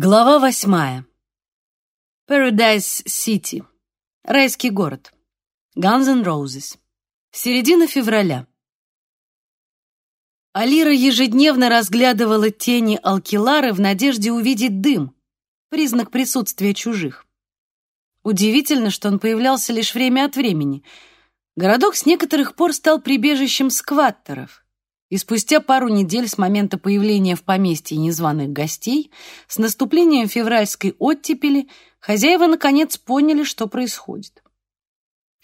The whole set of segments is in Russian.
Глава восьмая. Paradise City. Райский город. Guns N' Roses. Середина февраля. Алира ежедневно разглядывала тени Алкилары в надежде увидеть дым, признак присутствия чужих. Удивительно, что он появлялся лишь время от времени. Городок с некоторых пор стал прибежищем скваттеров — и спустя пару недель с момента появления в поместье незваных гостей, с наступлением февральской оттепели, хозяева наконец поняли, что происходит.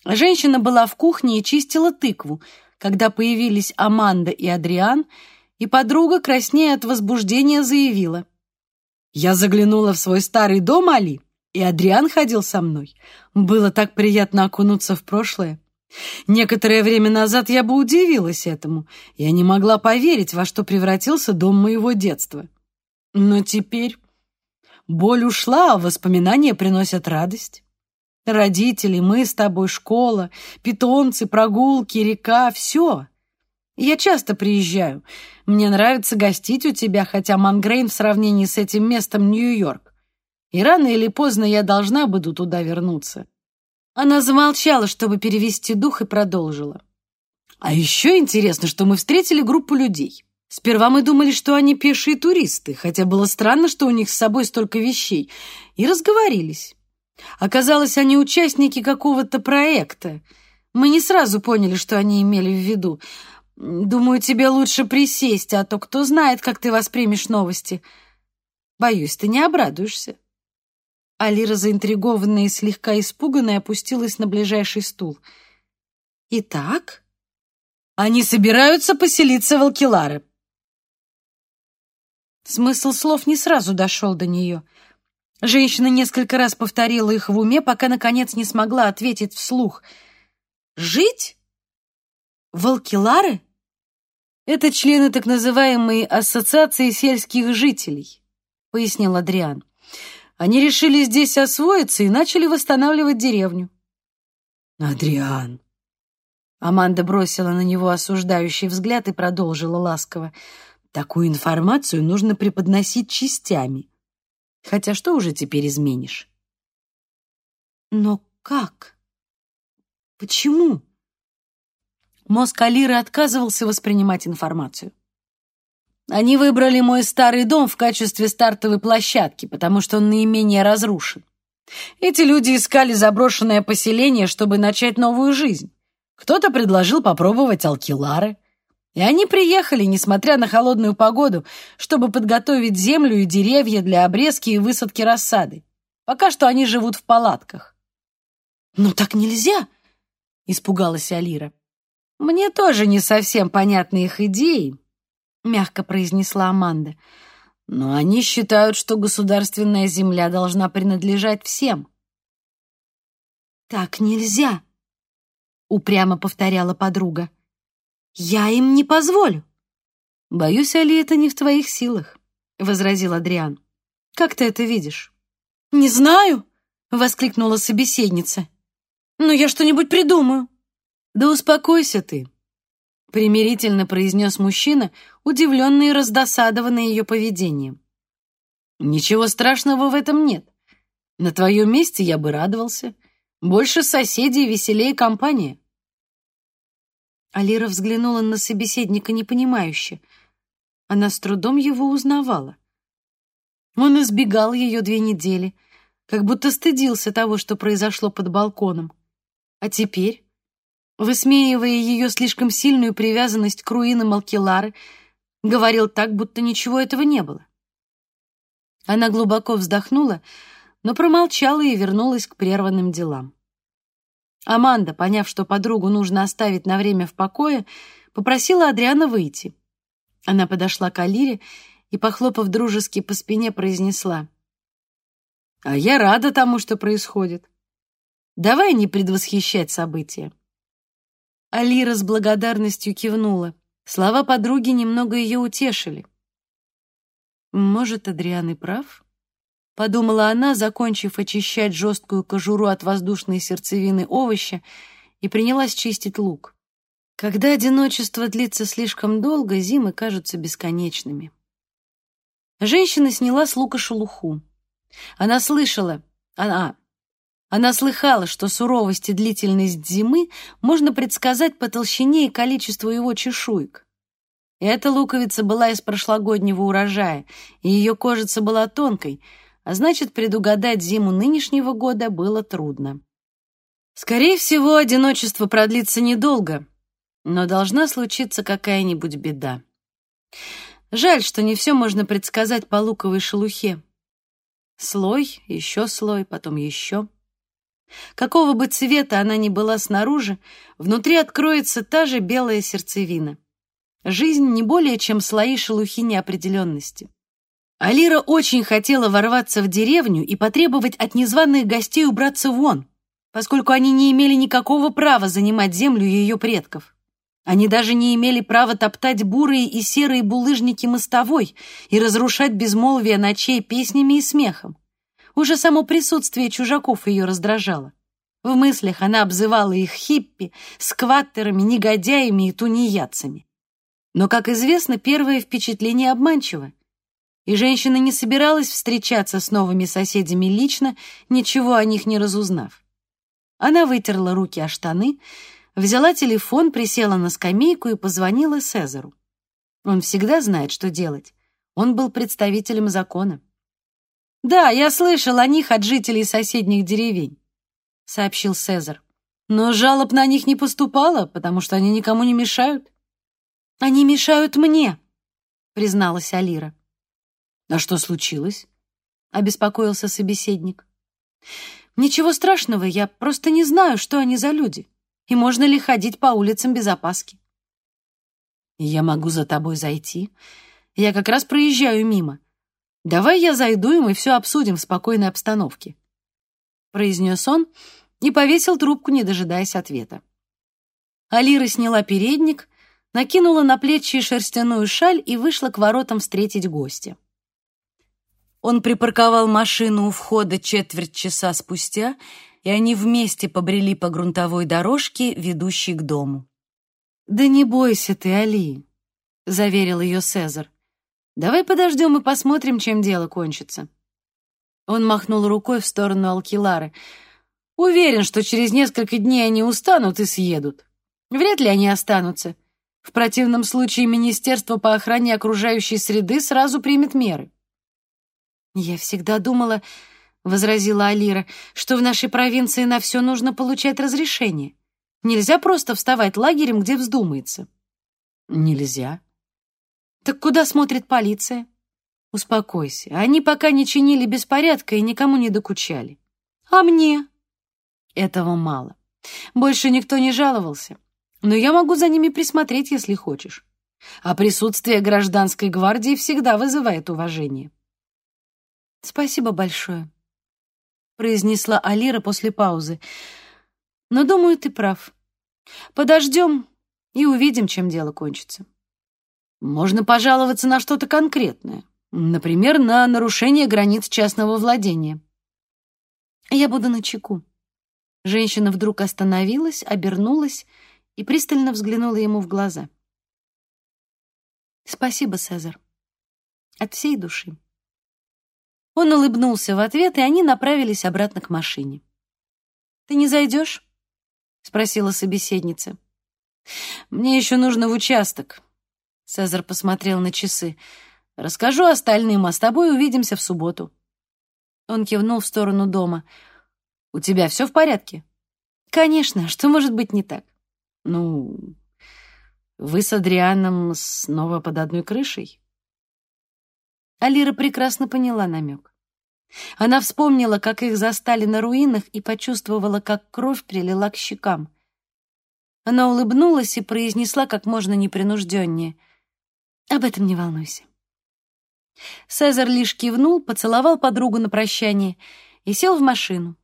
Женщина была в кухне и чистила тыкву, когда появились Аманда и Адриан, и подруга, краснея от возбуждения, заявила. «Я заглянула в свой старый дом, Али, и Адриан ходил со мной. Было так приятно окунуться в прошлое. Некоторое время назад я бы удивилась этому. Я не могла поверить, во что превратился дом моего детства. Но теперь боль ушла, а воспоминания приносят радость. Родители, мы с тобой, школа, питомцы, прогулки, река — все. Я часто приезжаю. Мне нравится гостить у тебя, хотя Мангрейн в сравнении с этим местом Нью-Йорк. И рано или поздно я должна буду туда вернуться. Она замолчала, чтобы перевести дух, и продолжила. А еще интересно, что мы встретили группу людей. Сперва мы думали, что они пешие туристы, хотя было странно, что у них с собой столько вещей, и разговорились. Оказалось, они участники какого-то проекта. Мы не сразу поняли, что они имели в виду. Думаю, тебе лучше присесть, а то кто знает, как ты воспримешь новости. Боюсь, ты не обрадуешься. Алира, заинтригованная и слегка испуганная, опустилась на ближайший стул. «Итак?» «Они собираются поселиться в Алкиларе». Смысл слов не сразу дошел до нее. Женщина несколько раз повторила их в уме, пока, наконец, не смогла ответить вслух. «Жить? В Алкиларе?» «Это члены так называемой Ассоциации сельских жителей», — пояснил Адриан. Они решили здесь освоиться и начали восстанавливать деревню. «Адриан!» Аманда бросила на него осуждающий взгляд и продолжила ласково. «Такую информацию нужно преподносить частями. Хотя что уже теперь изменишь?» «Но как? Почему?» Мозг Алиры отказывался воспринимать информацию. Они выбрали мой старый дом в качестве стартовой площадки, потому что он наименее разрушен. Эти люди искали заброшенное поселение, чтобы начать новую жизнь. Кто-то предложил попробовать алкилары. И они приехали, несмотря на холодную погоду, чтобы подготовить землю и деревья для обрезки и высадки рассады. Пока что они живут в палатках. «Ну так нельзя!» — испугалась Алира. «Мне тоже не совсем понятны их идеи, мягко произнесла Аманда. Но они считают, что государственная земля должна принадлежать всем. Так нельзя, упрямо повторяла подруга. Я им не позволю. Боюсь, Али, это не в твоих силах, возразил Адриан. Как ты это видишь? Не знаю, воскликнула собеседница. Но я что-нибудь придумаю. Да успокойся ты, примирительно произнес мужчина, удивленный и раздосадованный ее поведением. «Ничего страшного в этом нет. На твоем месте я бы радовался. Больше соседей, веселее компания». Алира взглянула на собеседника непонимающе. Она с трудом его узнавала. Он избегал ее две недели, как будто стыдился того, что произошло под балконом. А теперь высмеивая ее слишком сильную привязанность к руинам Алкилары, говорил так, будто ничего этого не было. Она глубоко вздохнула, но промолчала и вернулась к прерванным делам. Аманда, поняв, что подругу нужно оставить на время в покое, попросила Адриана выйти. Она подошла к Алире и, похлопав дружески по спине, произнесла. «А я рада тому, что происходит. Давай не предвосхищать события». Алира с благодарностью кивнула. Слова подруги немного ее утешили. «Может, Адриан и прав?» — подумала она, закончив очищать жесткую кожуру от воздушной сердцевины овоща, и принялась чистить лук. Когда одиночество длится слишком долго, зимы кажутся бесконечными. Женщина сняла с лука шелуху. Она слышала, она, она слыхала, что суровость и длительность зимы можно предсказать по толщине и количеству его чешуек. Эта луковица была из прошлогоднего урожая, и ее кожица была тонкой, а значит, предугадать зиму нынешнего года было трудно. Скорее всего, одиночество продлится недолго, но должна случиться какая-нибудь беда. Жаль, что не все можно предсказать по луковой шелухе. Слой, еще слой, потом еще. Какого бы цвета она ни была снаружи, внутри откроется та же белая сердцевина. Жизнь не более чем слои шелухи неопределенности. Алира очень хотела ворваться в деревню и потребовать от незваных гостей убраться вон, поскольку они не имели никакого права занимать землю ее предков. Они даже не имели права топтать бурые и серые булыжники мостовой и разрушать безмолвие ночей песнями и смехом. Уже само присутствие чужаков ее раздражало. В мыслях она обзывала их хиппи, скваттерами, негодяями и тунеядцами. Но, как известно, первое впечатление обманчиво, и женщина не собиралась встречаться с новыми соседями лично, ничего о них не разузнав. Она вытерла руки о штаны, взяла телефон, присела на скамейку и позвонила Сезару. Он всегда знает, что делать. Он был представителем закона. «Да, я слышал о них от жителей соседних деревень», — сообщил Сезар. «Но жалоб на них не поступало, потому что они никому не мешают». «Они мешают мне», — призналась Алира. «А что случилось?» — обеспокоился собеседник. «Ничего страшного, я просто не знаю, что они за люди, и можно ли ходить по улицам без опаски». «Я могу за тобой зайти. Я как раз проезжаю мимо. «Давай я зайду, и мы все обсудим в спокойной обстановке», — произнес он и повесил трубку, не дожидаясь ответа. Алира сняла передник, накинула на плечи шерстяную шаль и вышла к воротам встретить гостя. Он припарковал машину у входа четверть часа спустя, и они вместе побрели по грунтовой дорожке, ведущей к дому. «Да не бойся ты, Али», — заверил ее Сезар. Давай подождем и посмотрим, чем дело кончится». Он махнул рукой в сторону Алкилары. «Уверен, что через несколько дней они устанут и съедут. Вряд ли они останутся. В противном случае Министерство по охране окружающей среды сразу примет меры». «Я всегда думала, — возразила Алира, — что в нашей провинции на все нужно получать разрешение. Нельзя просто вставать лагерем, где вздумается». «Нельзя», так куда смотрит полиция? Успокойся. Они пока не чинили беспорядка и никому не докучали. А мне? Этого мало. Больше никто не жаловался. Но я могу за ними присмотреть, если хочешь. А присутствие гражданской гвардии всегда вызывает уважение. Спасибо большое, произнесла Алира после паузы. Но думаю, ты прав. Подождем и увидим, чем дело кончится. Можно пожаловаться на что-то конкретное, например, на нарушение границ частного владения. Я буду на чеку. Женщина вдруг остановилась, обернулась и пристально взглянула ему в глаза. Спасибо, Цезарь. От всей души. Он улыбнулся в ответ, и они направились обратно к машине. «Ты не зайдешь?» — спросила собеседница. «Мне еще нужно в участок. Цезарь посмотрел на часы. «Расскажу остальным, а с тобой увидимся в субботу». Он кивнул в сторону дома. «У тебя все в порядке?» «Конечно, что может быть не так?» «Ну, вы с Адрианом снова под одной крышей?» Алира прекрасно поняла намек. Она вспомнила, как их застали на руинах, и почувствовала, как кровь прилила к щекам. Она улыбнулась и произнесла как можно непринужденнее — об этом не волнуйся. Цезарь лишь кивнул, поцеловал подругу на прощание и сел в машину.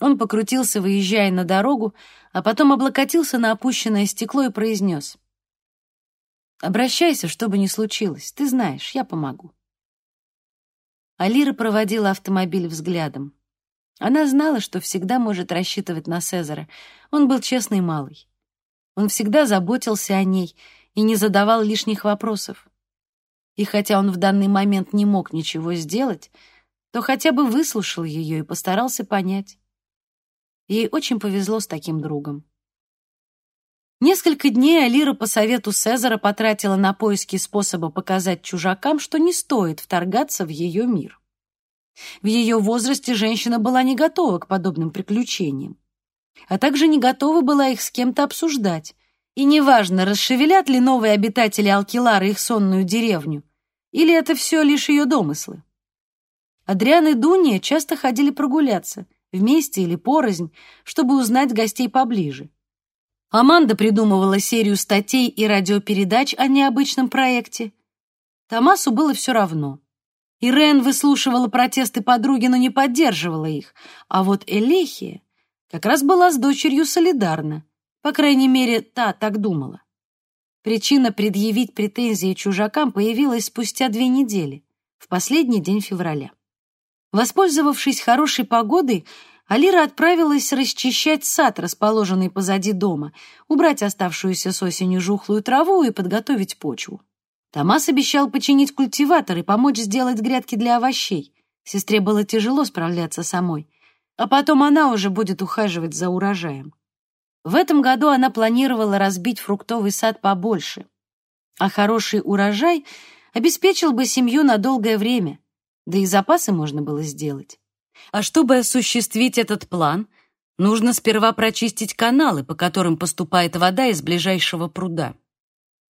Он покрутился, выезжая на дорогу, а потом облокотился на опущенное стекло и произнес. «Обращайся, что бы ни случилось. Ты знаешь, я помогу». Алира проводила автомобиль взглядом. Она знала, что всегда может рассчитывать на Цезаря. Он был честный малый. Он всегда заботился о ней — и не задавал лишних вопросов. И хотя он в данный момент не мог ничего сделать, то хотя бы выслушал ее и постарался понять. Ей очень повезло с таким другом. Несколько дней Алира по совету Цезара потратила на поиски способа показать чужакам, что не стоит вторгаться в ее мир. В ее возрасте женщина была не готова к подобным приключениям, а также не готова была их с кем-то обсуждать. И неважно, расшевелят ли новые обитатели Алкилара их сонную деревню, или это все лишь ее домыслы. Адриан и Дуния часто ходили прогуляться, вместе или порознь, чтобы узнать гостей поближе. Аманда придумывала серию статей и радиопередач о необычном проекте. Томасу было все равно. Ирен выслушивала протесты подруги, но не поддерживала их. А вот Элехия как раз была с дочерью солидарна. По крайней мере, та так думала. Причина предъявить претензии чужакам появилась спустя две недели, в последний день февраля. Воспользовавшись хорошей погодой, Алира отправилась расчищать сад, расположенный позади дома, убрать оставшуюся с осени жухлую траву и подготовить почву. Томас обещал починить культиватор и помочь сделать грядки для овощей. Сестре было тяжело справляться самой, а потом она уже будет ухаживать за урожаем. В этом году она планировала разбить фруктовый сад побольше, а хороший урожай обеспечил бы семью на долгое время, да и запасы можно было сделать. А чтобы осуществить этот план, нужно сперва прочистить каналы, по которым поступает вода из ближайшего пруда.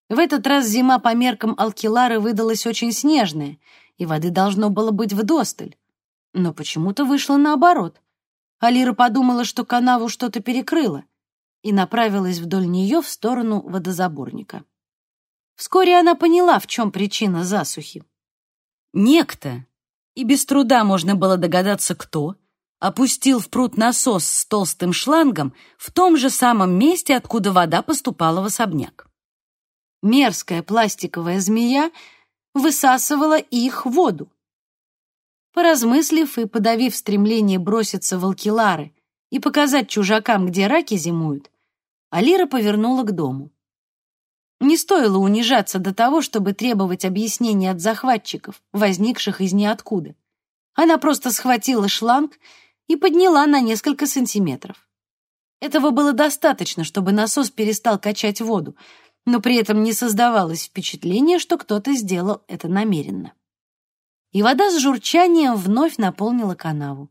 В этот раз зима по меркам Алкилары выдалась очень снежная, и воды должно было быть вдосталь. Но почему-то вышло наоборот. Алира подумала, что канаву что-то перекрыло, и направилась вдоль нее в сторону водозаборника. Вскоре она поняла, в чем причина засухи. Некто, и без труда можно было догадаться, кто, опустил в пруд насос с толстым шлангом в том же самом месте, откуда вода поступала в особняк. Мерзкая пластиковая змея высасывала их воду. Поразмыслив и подавив стремление броситься в алкилары и показать чужакам, где раки зимуют, Алира повернула к дому. Не стоило унижаться до того, чтобы требовать объяснений от захватчиков, возникших из ниоткуда. Она просто схватила шланг и подняла на несколько сантиметров. Этого было достаточно, чтобы насос перестал качать воду, но при этом не создавалось впечатления, что кто-то сделал это намеренно. И вода с журчанием вновь наполнила канаву.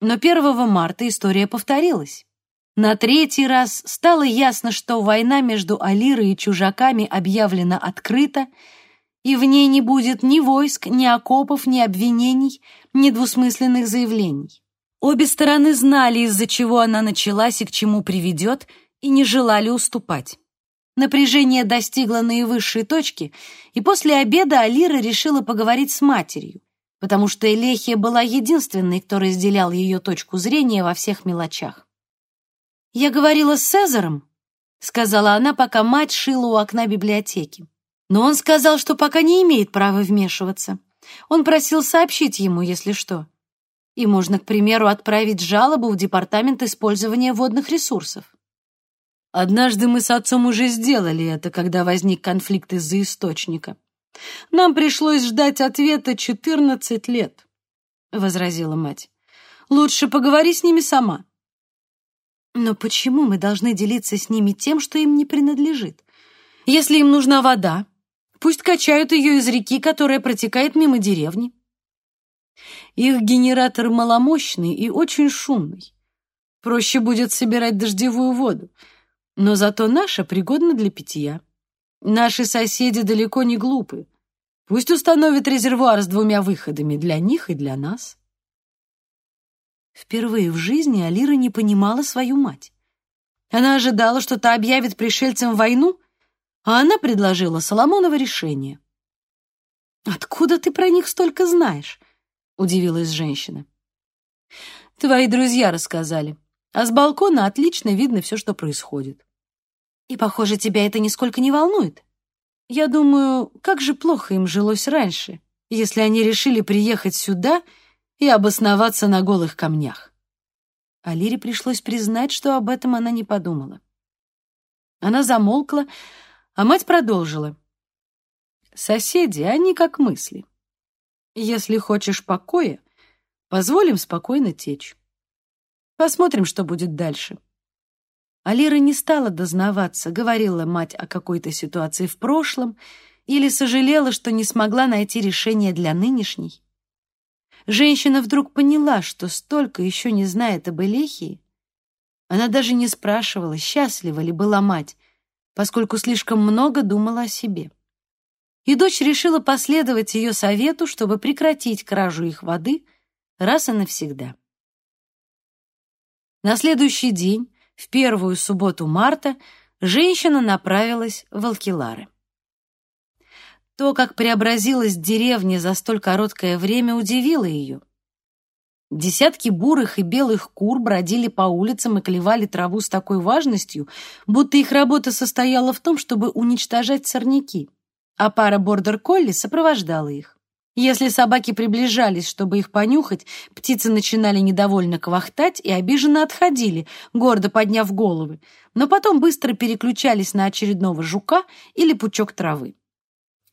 Но 1 марта история повторилась. На третий раз стало ясно, что война между Алирой и чужаками объявлена открыто, и в ней не будет ни войск, ни окопов, ни обвинений, ни двусмысленных заявлений. Обе стороны знали, из-за чего она началась и к чему приведет, и не желали уступать. Напряжение достигло наивысшей точки, и после обеда Алира решила поговорить с матерью, потому что Элехия была единственной, кто разделял ее точку зрения во всех мелочах. «Я говорила с Цезаром», — сказала она, пока мать шила у окна библиотеки. «Но он сказал, что пока не имеет права вмешиваться. Он просил сообщить ему, если что. И можно, к примеру, отправить жалобу в Департамент использования водных ресурсов». «Однажды мы с отцом уже сделали это, когда возник конфликт из-за источника. Нам пришлось ждать ответа 14 лет», — возразила мать. «Лучше поговори с ними сама». Но почему мы должны делиться с ними тем, что им не принадлежит? Если им нужна вода, пусть качают ее из реки, которая протекает мимо деревни. Их генератор маломощный и очень шумный. Проще будет собирать дождевую воду, но зато наша пригодна для питья. Наши соседи далеко не глупы. Пусть установят резервуар с двумя выходами для них и для нас. Впервые в жизни Алира не понимала свою мать. Она ожидала, что та объявит пришельцам войну, а она предложила Соломоново решение. «Откуда ты про них столько знаешь?» — удивилась женщина. «Твои друзья рассказали, а с балкона отлично видно все, что происходит. И, похоже, тебя это нисколько не волнует. Я думаю, как же плохо им жилось раньше, если они решили приехать сюда — и обосноваться на голых камнях. А Лире пришлось признать, что об этом она не подумала. Она замолкла, а мать продолжила. Соседи, они как мысли. Если хочешь покоя, позволим спокойно течь. Посмотрим, что будет дальше. Алира не стала дознаваться, говорила мать о какой-то ситуации в прошлом или сожалела, что не смогла найти решение для нынешней. Женщина вдруг поняла, что столько еще не знает об Элехии. Она даже не спрашивала, счастлива ли была мать, поскольку слишком много думала о себе. И дочь решила последовать ее совету, чтобы прекратить кражу их воды раз и навсегда. На следующий день, в первую субботу марта, женщина направилась в Алкилары. То, как преобразилась деревня за столь короткое время, удивило ее. Десятки бурых и белых кур бродили по улицам и клевали траву с такой важностью, будто их работа состояла в том, чтобы уничтожать сорняки, а пара бордер-колли сопровождала их. Если собаки приближались, чтобы их понюхать, птицы начинали недовольно квахтать и обиженно отходили, гордо подняв головы, но потом быстро переключались на очередного жука или пучок травы.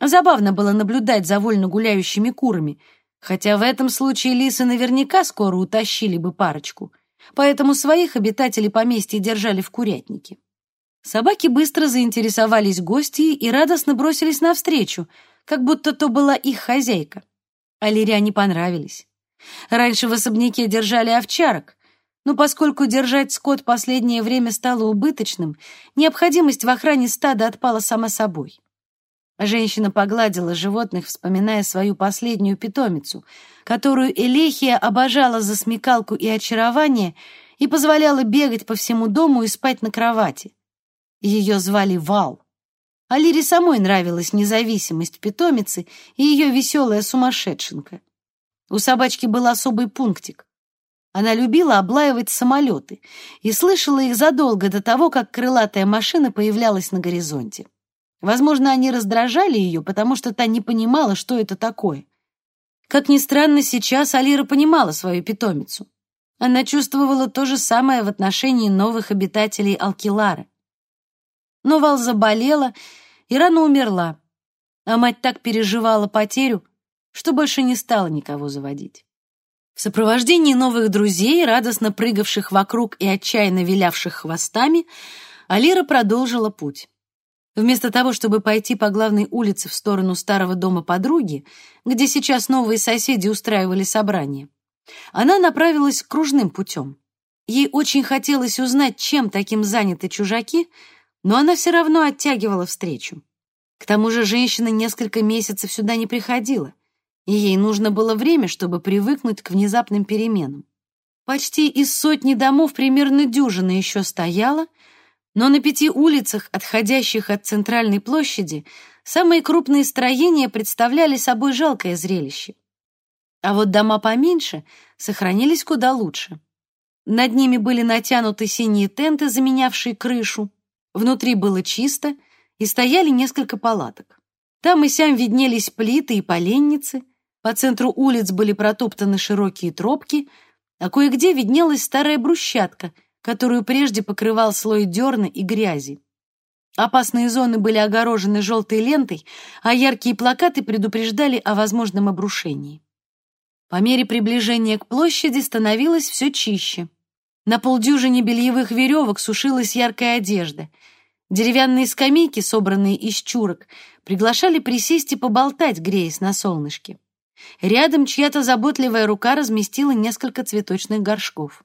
Забавно было наблюдать за вольно гуляющими курами, хотя в этом случае лисы наверняка скоро утащили бы парочку, поэтому своих обитателей поместья держали в курятнике. Собаки быстро заинтересовались гостьей и радостно бросились навстречу, как будто то была их хозяйка. Алире они понравились. Раньше в особняке держали овчарок, но поскольку держать скот последнее время стало убыточным, необходимость в охране стада отпала сама собой. Женщина погладила животных, вспоминая свою последнюю питомицу, которую Элехия обожала за смекалку и очарование и позволяла бегать по всему дому и спать на кровати. Ее звали Вал. Алире самой нравилась независимость питомицы и ее веселая сумасшедшенка. У собачки был особый пунктик. Она любила облаивать самолеты и слышала их задолго до того, как крылатая машина появлялась на горизонте. Возможно, они раздражали ее, потому что та не понимала, что это такое. Как ни странно, сейчас Алира понимала свою питомицу. Она чувствовала то же самое в отношении новых обитателей Алкилара. Но Вал заболела и рано умерла, а мать так переживала потерю, что больше не стала никого заводить. В сопровождении новых друзей, радостно прыгавших вокруг и отчаянно вилявших хвостами, Алира продолжила путь. Вместо того, чтобы пойти по главной улице в сторону старого дома подруги, где сейчас новые соседи устраивали собрание, она направилась кружным путем. Ей очень хотелось узнать, чем таким заняты чужаки, но она все равно оттягивала встречу. К тому же женщина несколько месяцев сюда не приходила, и ей нужно было время, чтобы привыкнуть к внезапным переменам. Почти из сотни домов примерно дюжина еще стояла — но на пяти улицах, отходящих от центральной площади, самые крупные строения представляли собой жалкое зрелище. А вот дома поменьше сохранились куда лучше. Над ними были натянуты синие тенты, заменявшие крышу. Внутри было чисто, и стояли несколько палаток. Там и сям виднелись плиты и поленницы, по центру улиц были протоптаны широкие тропки, а кое-где виднелась старая брусчатка, которую прежде покрывал слой дерна и грязи. Опасные зоны были огорожены желтой лентой, а яркие плакаты предупреждали о возможном обрушении. По мере приближения к площади становилось все чище. На полдюжине бельевых веревок сушилась яркая одежда. Деревянные скамейки, собранные из чурок, приглашали присесть и поболтать, греясь на солнышке. Рядом чья-то заботливая рука разместила несколько цветочных горшков.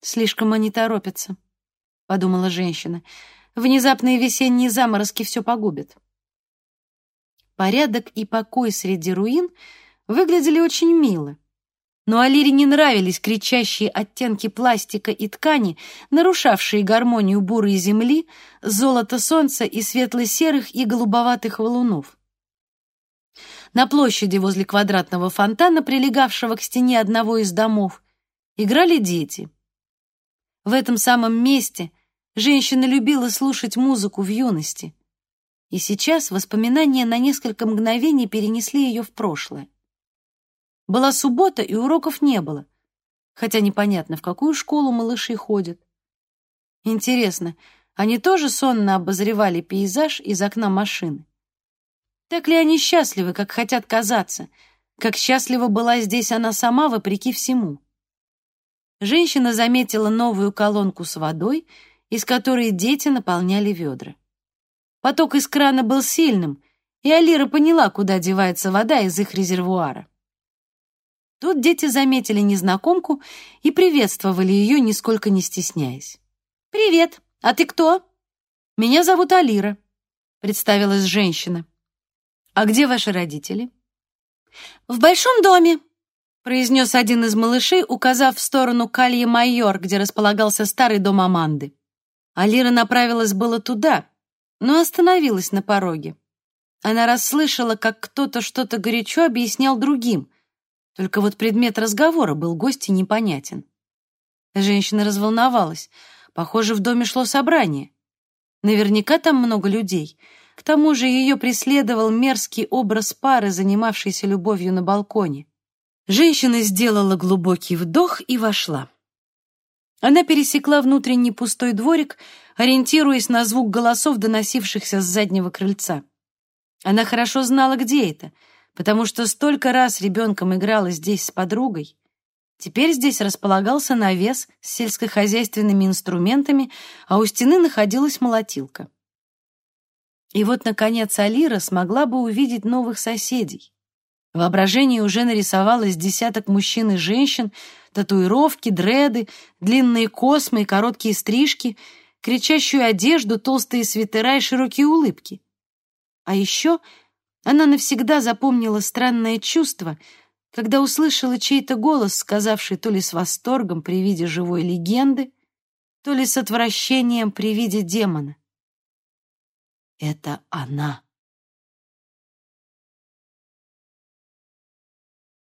«Слишком они торопятся», — подумала женщина. «Внезапные весенние заморозки все погубят». Порядок и покой среди руин выглядели очень мило. Но Алире не нравились кричащие оттенки пластика и ткани, нарушавшие гармонию бурой земли, золота солнца и светло-серых и голубоватых валунов. На площади возле квадратного фонтана, прилегавшего к стене одного из домов, играли дети — в этом самом месте женщина любила слушать музыку в юности. И сейчас воспоминания на несколько мгновений перенесли ее в прошлое. Была суббота, и уроков не было, хотя непонятно, в какую школу малыши ходят. Интересно, они тоже сонно обозревали пейзаж из окна машины? Так ли они счастливы, как хотят казаться? Как счастлива была здесь она сама, вопреки всему? Женщина заметила новую колонку с водой, из которой дети наполняли ведра. Поток из крана был сильным, и Алира поняла, куда девается вода из их резервуара. Тут дети заметили незнакомку и приветствовали ее, нисколько не стесняясь. «Привет! А ты кто?» «Меня зовут Алира», — представилась женщина. «А где ваши родители?» «В большом доме», — произнес один из малышей, указав в сторону Калье Майор, где располагался старый дом Аманды. Алира направилась было туда, но остановилась на пороге. Она расслышала, как кто-то что-то горячо объяснял другим, только вот предмет разговора был гости непонятен. Женщина разволновалась. Похоже, в доме шло собрание. Наверняка там много людей. К тому же ее преследовал мерзкий образ пары, занимавшейся любовью на балконе. Женщина сделала глубокий вдох и вошла. Она пересекла внутренний пустой дворик, ориентируясь на звук голосов, доносившихся с заднего крыльца. Она хорошо знала, где это, потому что столько раз ребенком играла здесь с подругой. Теперь здесь располагался навес с сельскохозяйственными инструментами, а у стены находилась молотилка. И вот, наконец, Алира смогла бы увидеть новых соседей. В воображении уже нарисовалось десяток мужчин и женщин, татуировки, дреды, длинные космы и короткие стрижки, кричащую одежду, толстые свитера и широкие улыбки. А еще она навсегда запомнила странное чувство, когда услышала чей-то голос, сказавший то ли с восторгом при виде живой легенды, то ли с отвращением при виде демона. «Это она!»